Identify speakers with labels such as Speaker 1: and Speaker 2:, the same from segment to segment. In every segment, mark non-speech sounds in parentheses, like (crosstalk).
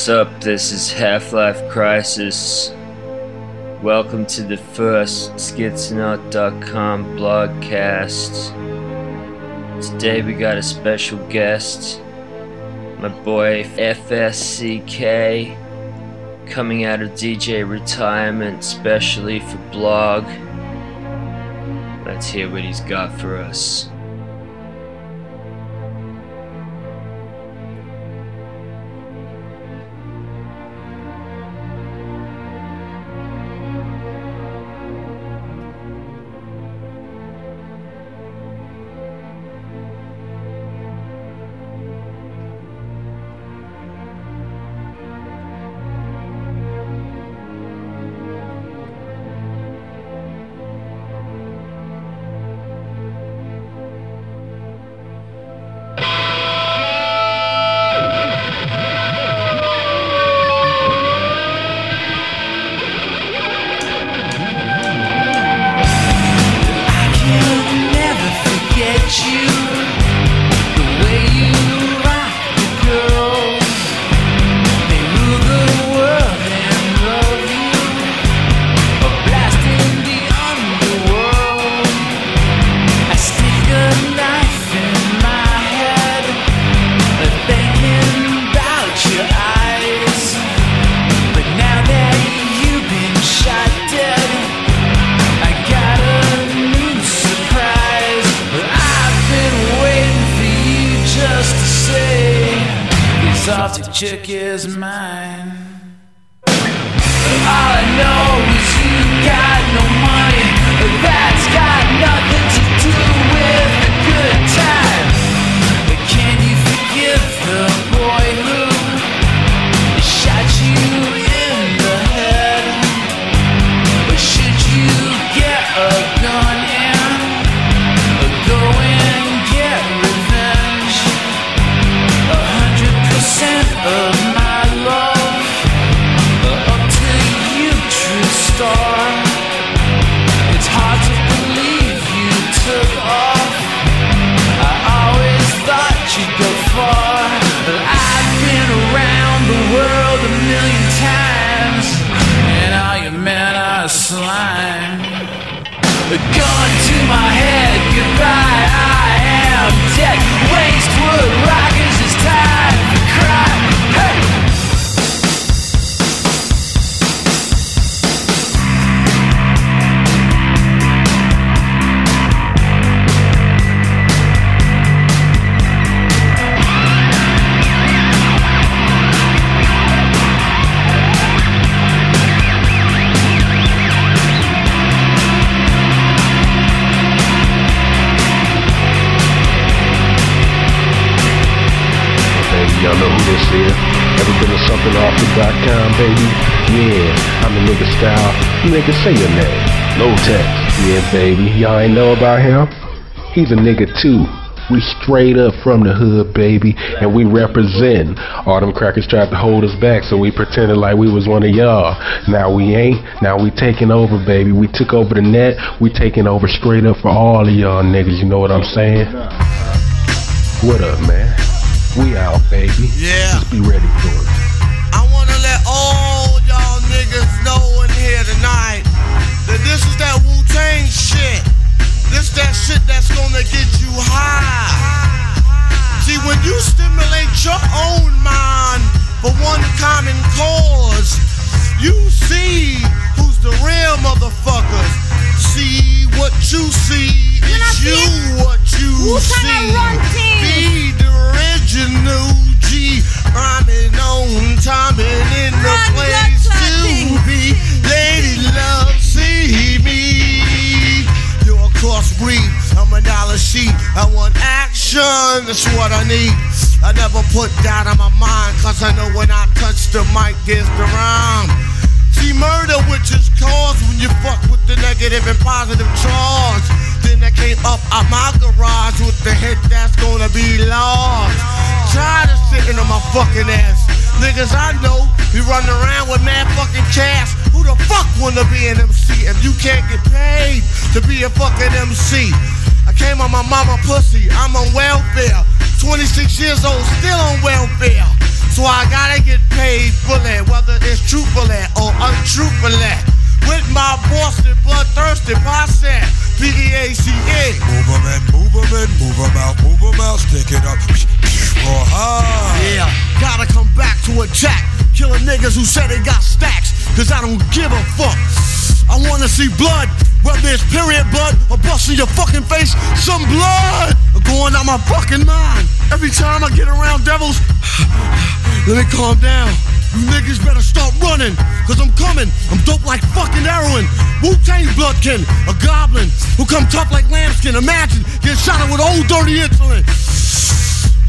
Speaker 1: Sup, this is Half Life Crisis. Welcome to the first Schizonaut.com blogcast. Today we got a special guest, my boy FSCK, coming out of DJ retirement specially for blog. Let's hear what he's got for us.
Speaker 2: Nigga style. Nigga, say your name. Low text. Yeah, baby. Y'all ain't know about him? He's a nigga too. We straight up from the hood, baby, and we represent. All them crackers tried to hold us back, so we pretended like we was one of y'all. Now we ain't. Now we taking over, baby. We took over the net. We taking over straight up for all of y'all niggas. You know what I'm saying? What up, man? We out, baby.
Speaker 3: Yeah.
Speaker 2: Just be ready for it.
Speaker 3: Gonna get you high. See, when you stimulate your own mind for one common cause, you see who's the real motherfuckers. See what you see is you
Speaker 4: it,
Speaker 3: what you
Speaker 4: Wu-Tang
Speaker 3: see. Be the original G, rhyming on time and in the
Speaker 4: Run,
Speaker 3: place to be. Lady love, see me. You're a crossbreed, Sheet. I want action, that's what I need. I never put that on my mind, cause I know when I touch the mic, there's the rhyme. See, murder, which is caused when you fuck with the negative and positive charge. Then I came up out my garage with the hit that's gonna be lost. Tired of sitting on my fucking ass. Niggas I know be running around with mad fucking cash. Who the fuck wanna be an MC if you can't get paid to be a fucking MC? Came on my mama pussy, I'm on welfare. 26 years old, still on welfare. So I gotta get paid fully, whether it's truthfully or untruthfully. With my Boston bloodthirsty posse, P-E-A-C-E.
Speaker 4: Move 'em in, move 'em in, move 'em out, move 'em out, stick it up. Or high.
Speaker 3: Yeah, gotta come back to attack. Killing niggas who say they got stacks, cause I don't give a fuck. I wanna see blood, whether it's period blood or busting your fucking face, some blood going down my fucking mind. Every time I get around devils, (sighs) let me calm down. You niggas better start running, cause I'm coming. I'm dope like fucking heroin. Wu Tang Bloodkin, a goblin who come tough like lambskin. Imagine getting shot with old dirty insulin.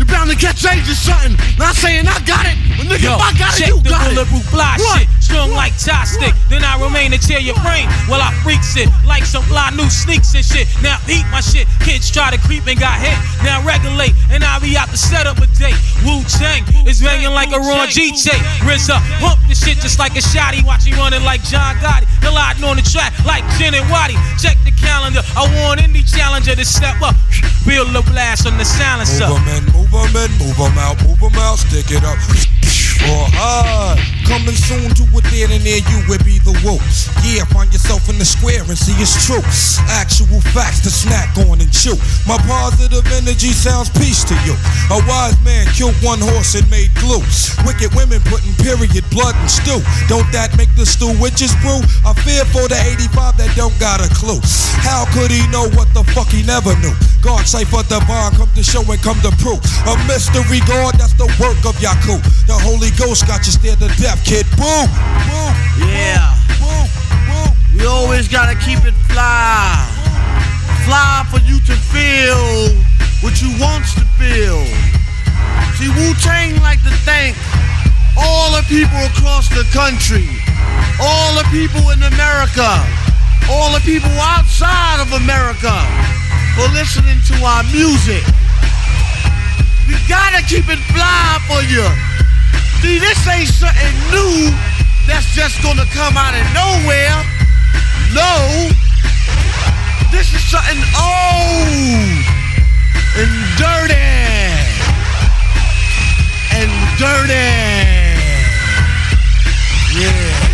Speaker 3: You're bound to catch AIDS or something. Not saying I got it, but nigga,
Speaker 5: Yo,
Speaker 3: if I got it, you
Speaker 5: the
Speaker 3: got it.
Speaker 5: bulletproof fly
Speaker 3: What?
Speaker 5: shit, strong like tie stick.
Speaker 3: What?
Speaker 5: Then I remain to tear your brain while I freaks it like some fly new sneaks and shit. Now eat my shit. Kids try to creep and got hit. Now regulate and I be out to set up a date. Wu Tang is banging like a Ron G tape. RZA pump the shit just like a shotty. Watch me running like John Gotti. Colliding on the track like Jen and Waddy. Check the calendar. I want any challenger to step up. Feel the blast on the silencer.
Speaker 4: Move 'em in, move 'em in, move 'em out, move 'em out, stick it up. Or high. Uh, coming soon to a theater near you, will be the woo. Yeah, find yourself in the square and see it's true. Actual facts to snack on and chew. My positive energy sounds peace to you. A wise man killed one horse and made glue. Wicked women putting period blood and stew. Don't that make the stew witches brew? I fear for the 85 that don't got a clue. How could he know what the fuck he never knew? God cipher divine, come to show and come to prove. A mystery God, that's the work of Yaku. The Holy Ghost got you scared to death, kid. Boom, boom,
Speaker 3: Yeah.
Speaker 4: boom, boom.
Speaker 3: We always gotta keep it fly. Fly for you to feel what you wants to feel. See, Wu Tang like to thank all the people across the country, all the people in America, all the people outside of America for listening to our music. We gotta keep it fly for you. See, this ain't something new that's just gonna come out of nowhere. No. This is something old and dirty. And dirty. Yeah.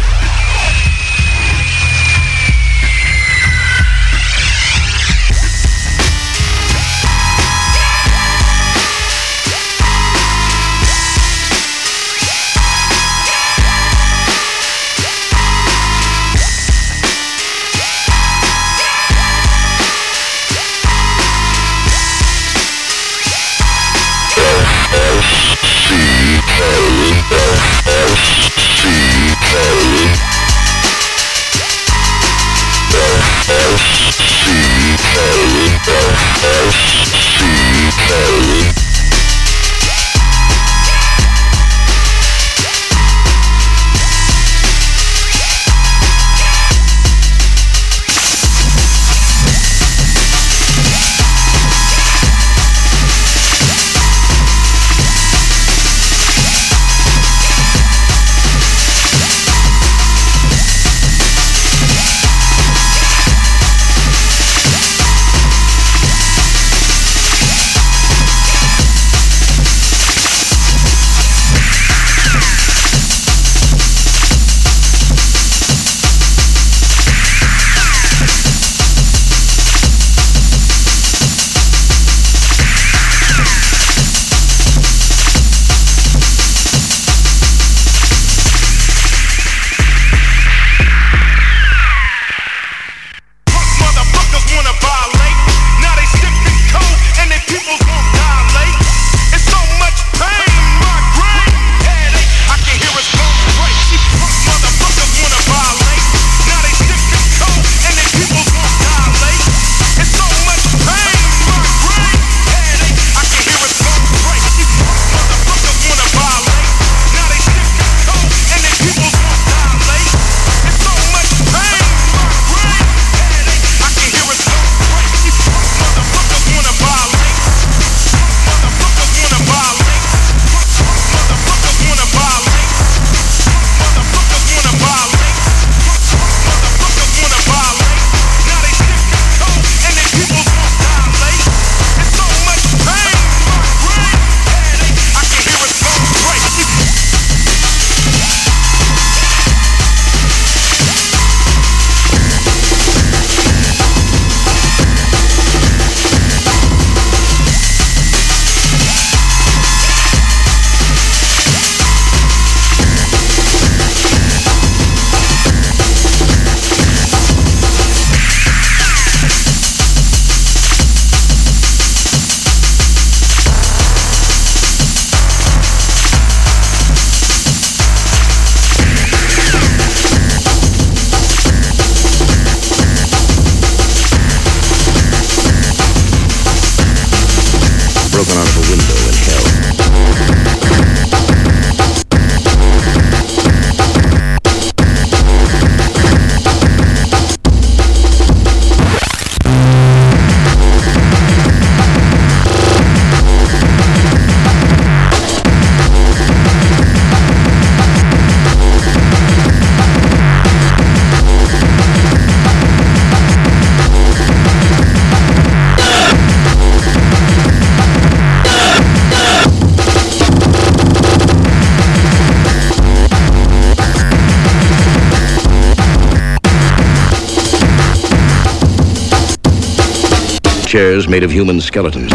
Speaker 2: chairs made of human skeletons.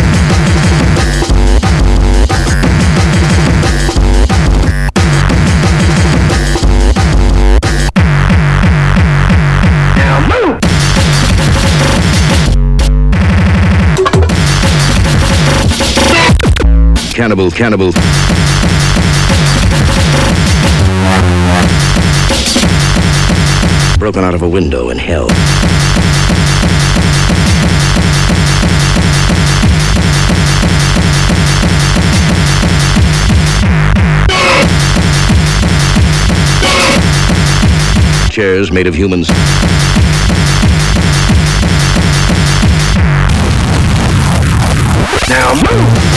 Speaker 2: Cannibal, cannibal. Broken out of a window in hell. chairs made of humans. Now move!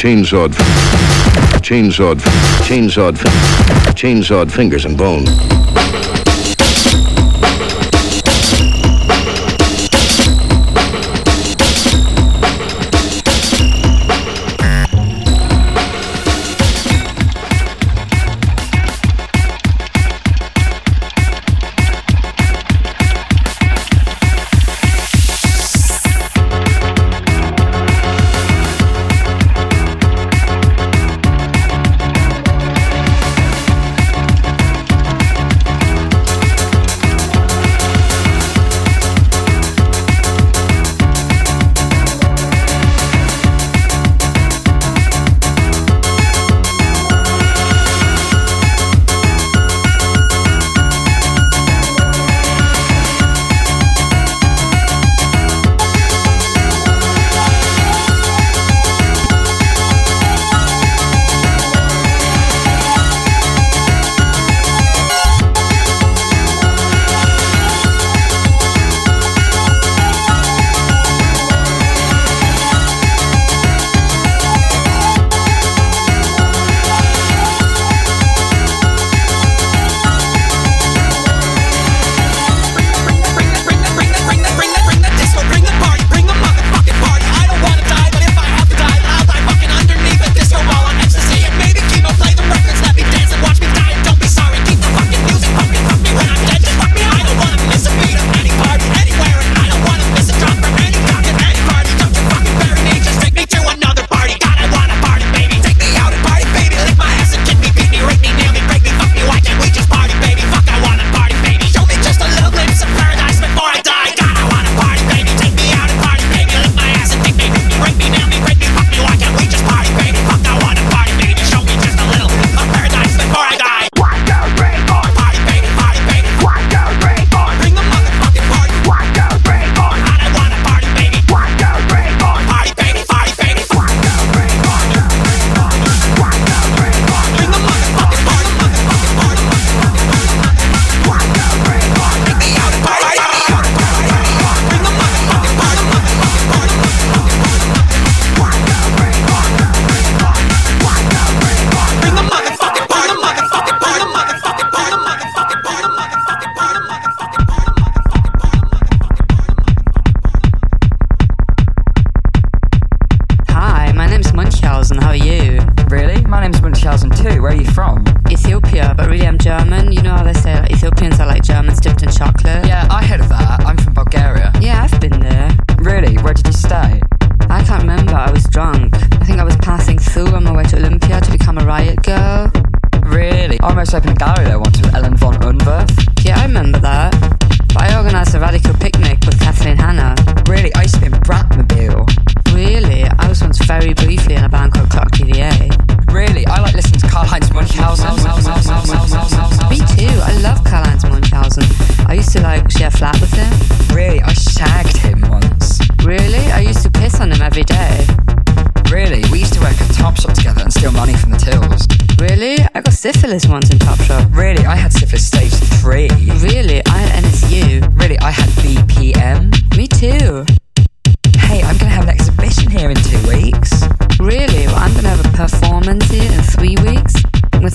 Speaker 2: chainsawed, chainsawed, chainsawed, chainsawed fingers and bone.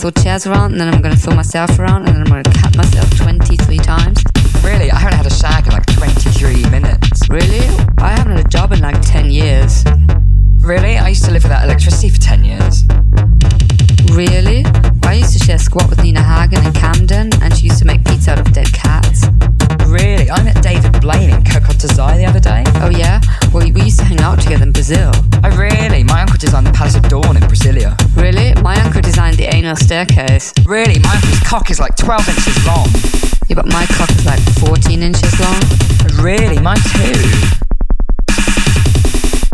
Speaker 6: Throw chairs around, and then I'm gonna throw myself around, and then I'm gonna cut myself 23 times.
Speaker 7: Really, I haven't had a shag in like 23 minutes.
Speaker 6: Really? I haven't had a job in like 10 years.
Speaker 7: Really, I used to live without electricity for 10 years.
Speaker 6: Really? I used to share a squat with Nina Hagen in Camden, and she used to make pizza out of dead cats.
Speaker 7: I met David Blaine in Cocotte d'Azai the other day.
Speaker 6: Oh yeah? Well, we used to hang out together in Brazil.
Speaker 7: Oh really? My uncle designed the Palace of Dawn in Brasilia.
Speaker 6: Really? My uncle designed the anal staircase.
Speaker 7: Really, my uncle's cock is like 12 inches long.
Speaker 6: Yeah, but my cock is like 14 inches long.
Speaker 7: Really, mine too.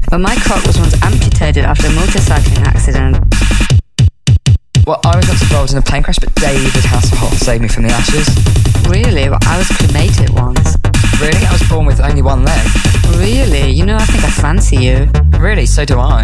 Speaker 6: But my cock was once amputated after a motorcycling accident.
Speaker 7: Well, I was once involved in a plane crash, but David Hasselhoff saved me from the ashes.
Speaker 6: Really? Well, I was cremated once.
Speaker 7: Really, I was born with only one leg.
Speaker 6: Really? You know, I think I fancy you.
Speaker 7: Really, so do I.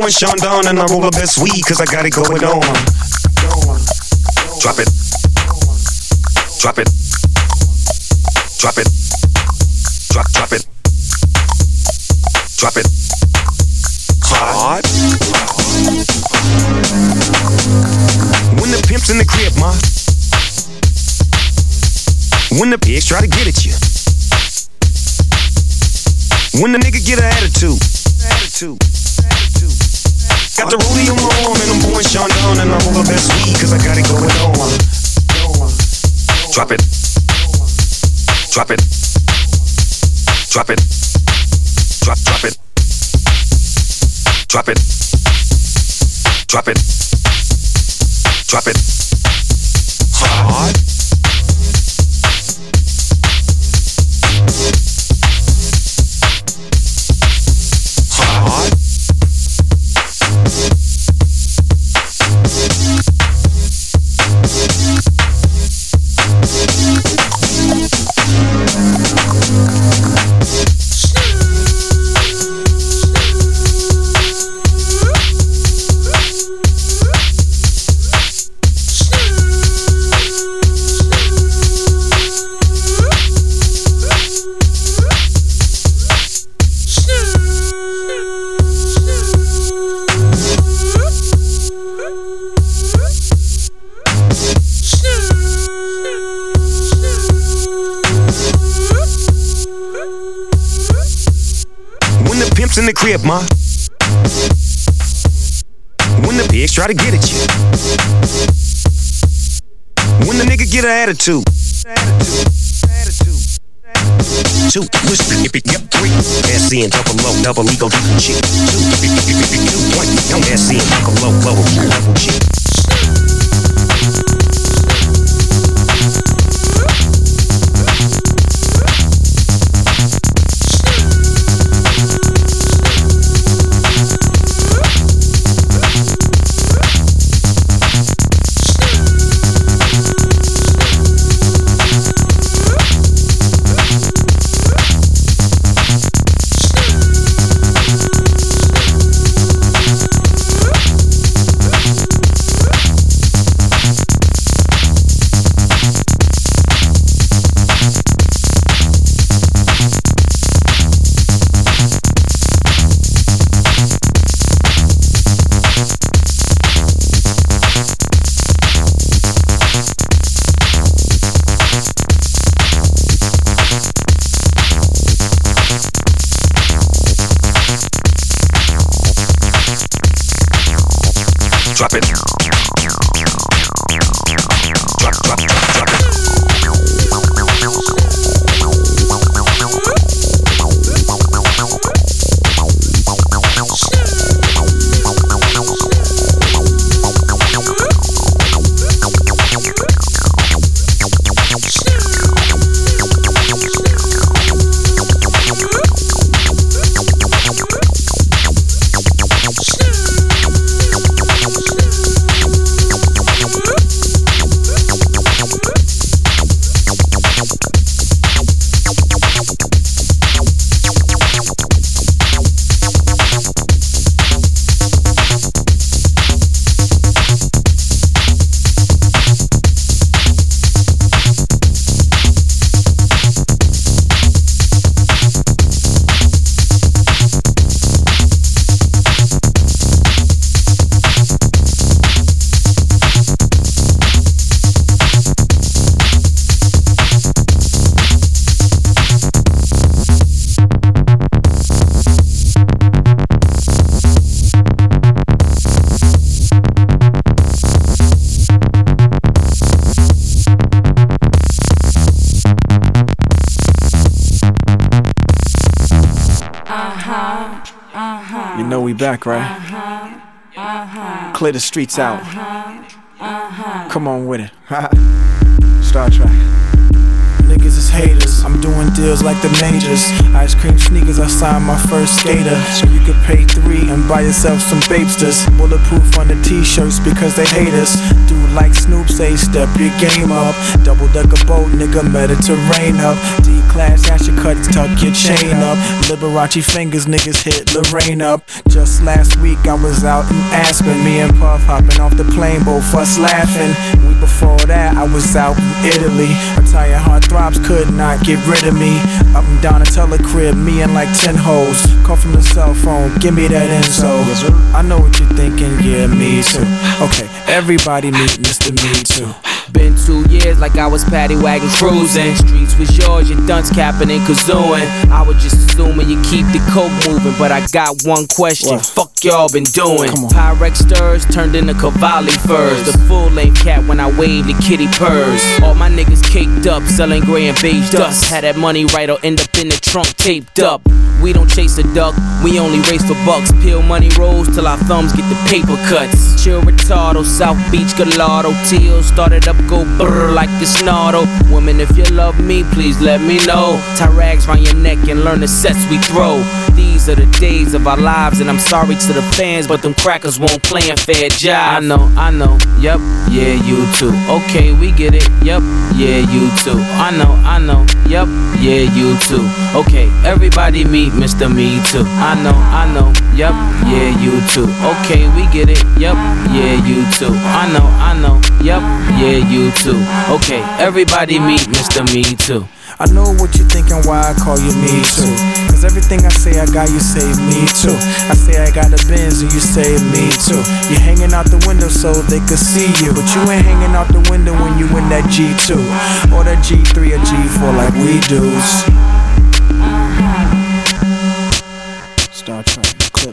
Speaker 8: pouring Sean down and I roll the best weed cause I got it going on. Drop it. Drop it. Drop it. Drop, drop it. Drop it. Hard. When the pimp's in the crib, ma. When the pigs try to get at you. When the nigga get an. Attitude. Attitude. Got the rollie on my arm and I'm pouring Sean down and I roll the best weed cause I got it going on. Drop it. Drop it. Drop it. Drop, drop it. Drop it. Drop it. Drop it. Hard. Crib, ma. When the pigs try to get at you. When the nigga get an attitude. Two, whisper, if it, yep, three. SC and double low, double ego, double G. Two, if it, if it, if it, two, one. Young SC and double low, low, double G.
Speaker 9: back, right? Clear the streets out. Come on with it. (laughs) Star Trek. Niggas is haters. I'm doing deals like the majors. Ice cream sneakers, I signed my first skater. So you could pay three and buy yourself some Bapesters. Bulletproof on the t-shirts because they hate us. Like Snoop say, step your game up. Double decker boat, nigga, Mediterranean up. D class, ash your cuts, tuck your chain up. Liberace fingers, niggas hit Lorraine up. Just last week I was out in Aspen. Me and Puff hopping off the plane, both us laughing. Week before that, I was out in Italy. Retired hard throbs could not get rid of me. Up and down a telecrib, me and like 10 hoes. Call from the cell phone, give me that info. I know what you're thinking, yeah, me too. Okay, everybody meet Mr. Me Too.
Speaker 10: Been two years like I was paddy wagon cruising. Streets was yours, your dunce capping and kazooing. I was just assuming you keep the coke moving, but I got one question.
Speaker 9: What?
Speaker 10: Y'all been doing? Pyrex stirs turned into Cavalli furs. The full length cat when I wave the kitty purrs. All my niggas caked up, selling gray and beige dust. Had that money right or end up in the trunk taped up. We don't chase a duck, we only race for bucks. Peel money rolls till our thumbs get the paper cuts. Chill retardo, South Beach Gallardo, Teal started up, go brr like it's Nardo. Woman, if you love me, please let me know. Tie rags round your neck and learn the sets we throw. These are the days of our lives, and I'm sorry to the fans, but them crackers won't play a fair job. I know, I know, yep, yeah, you too. Okay, we get it, yep, yeah, you too. I know, I know, yep, yeah, you too. Okay, everybody meet Mr. Me Too. I know, I know, yep, yeah, you too. Okay, we get it, yep, yeah, you too. I know, I know, yep, yeah, you too. Okay, everybody meet Mr. Me Too.
Speaker 9: I know what you're thinking, why I call you me too. Cause everything I say I got, you say me too. I say I got a Benz and you say me too. You're hanging out the window so they could see you. But you ain't hanging out the window when you in that G2. Or that G3 or G4 like we do. to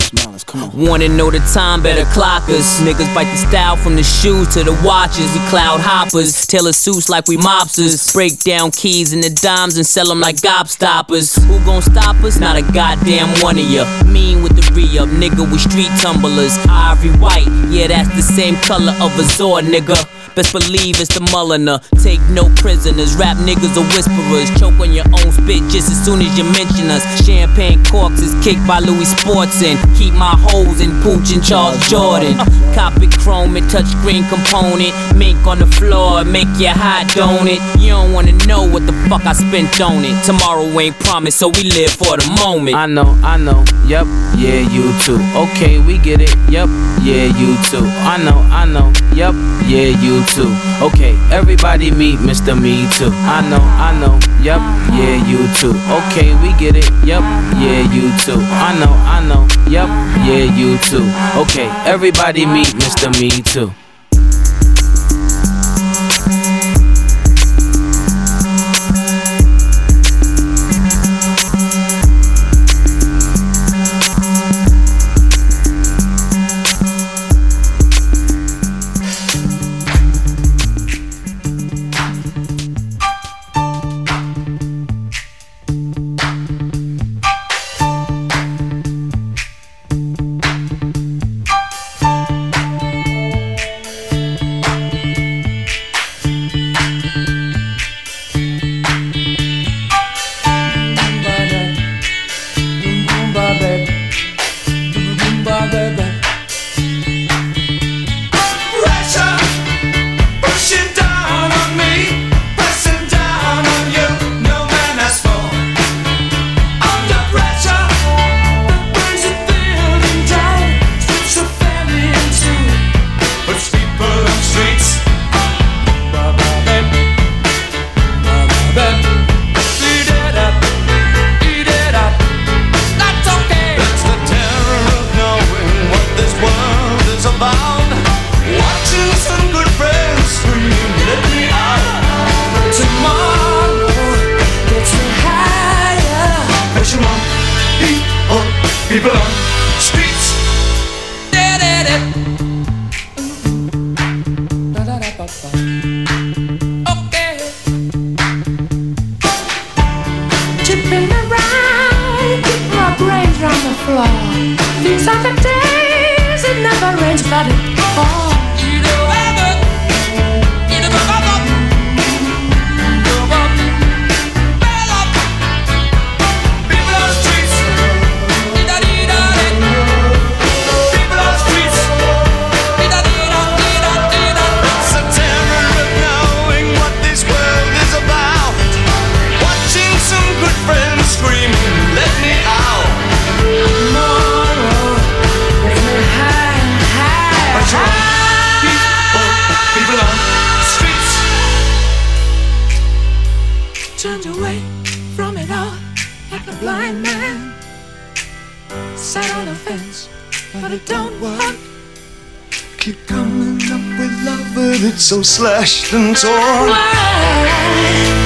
Speaker 10: Wanna know the time, better clock us. Niggas bite the style from the shoes to the watches. We cloud hoppers, tailor suits like we mobsters. Break down keys and the dimes and sell them like gobstoppers. Who gon' stop us? Not a goddamn one of ya. Mean with the re up, nigga, we street tumblers. Ivory white, yeah, that's the same color of a Zord, nigga. Best believe it's the Mulliner. Take no prisoners. Rap niggas are whisperers. Choke on your own spit just as soon as you mention us. Champagne corks is kicked by Louis Sportson. Keep my hoes in Pucci and Charles Jourdan. (laughs) Copy chrome and touchscreen component. Mink on the floor, make you hot, don't it? You don't wanna know what the fuck I spent on it. Tomorrow ain't promised, so we live for the moment. I know, I know, yep, yeah, you too. Okay, we get it, yep, yeah, you too. I know, I know, yep, yeah, you too. Okay, everybody meet Mr. Me Too. I know, I know, yep, yeah, you too. Okay, we get it, yep, yeah, you too. I know, I know, yep, yeah, you too. Okay, everybody meet Mr. Me Too.
Speaker 11: So slashed and torn.
Speaker 12: Why?